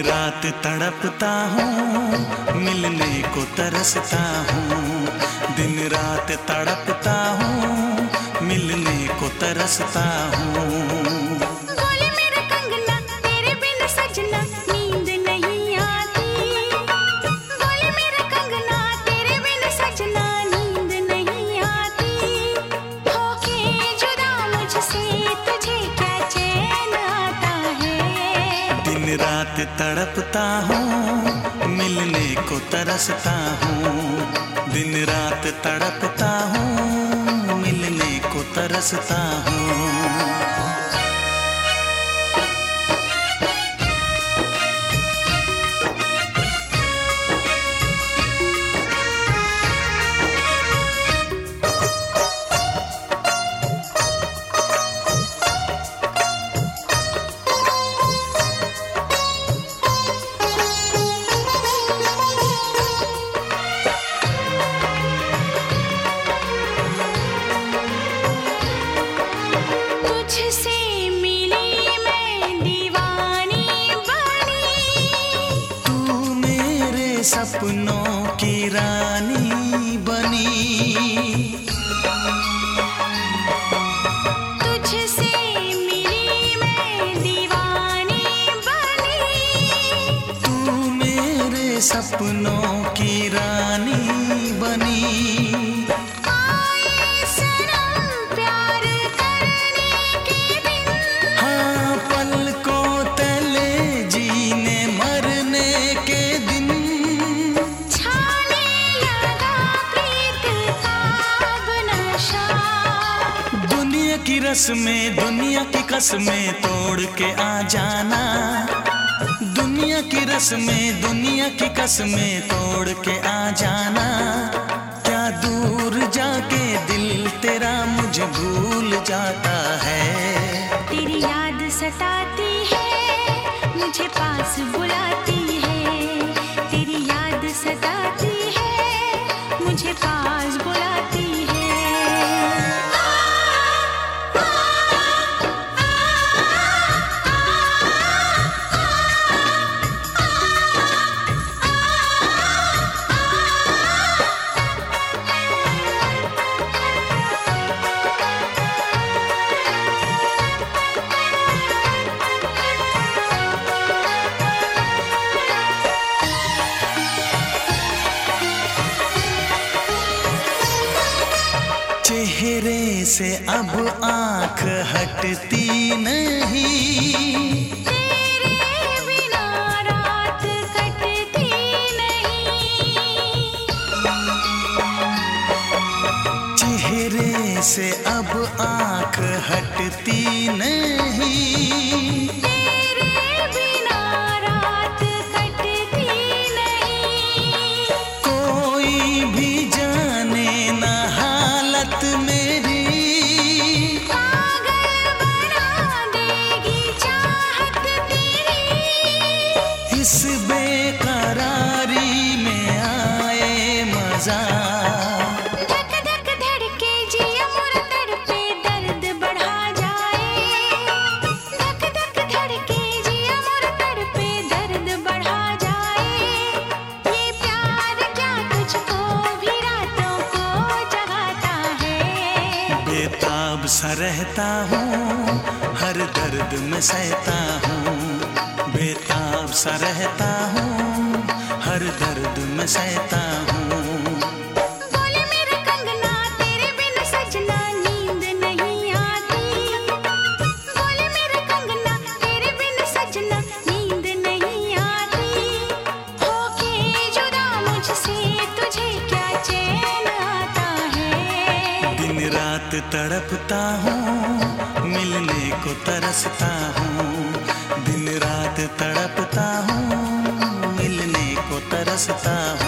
रात तड़पता हूँ, मिलने को तरसता हूँ। दिन रात तड़पता हूँ, मिलने को तरसता हूँ। रात तड़पता हूँ, मिलने को तरसता हूँ, दिन रात तड़पता हूँ, मिलने को तरसता हूँ। सपनों की रानी बनी। तुझसे मिली मैं दीवानी बनी। तू मेरे सपनों रस्में दुनिया की कसमें तोड़ के आ जाना। दुनिया की रस्में, दुनिया की कसमें तोड़ के आ जाना। क्या दूर जाके दिल तेरा मुझे भूल जाता है? तेरी याद सताती है, मुझे पास बुलाती है। तेरी याद सताती है, मुझे पास बुलाती चेहरे से अब आँख हटती नहीं। तेरे बिना रात कटती नहीं। चेहरे से अब आँख हटती सा रहता हूँ, हर दर्द में सहता हूँ, बेताब सा रहता हूँ, हर दर्द में सहता हूँ रात तड़पता हूँ, मिलने को तरसता हूँ। दिन रात तड़पता हूँ, मिलने को तरसता हूँ।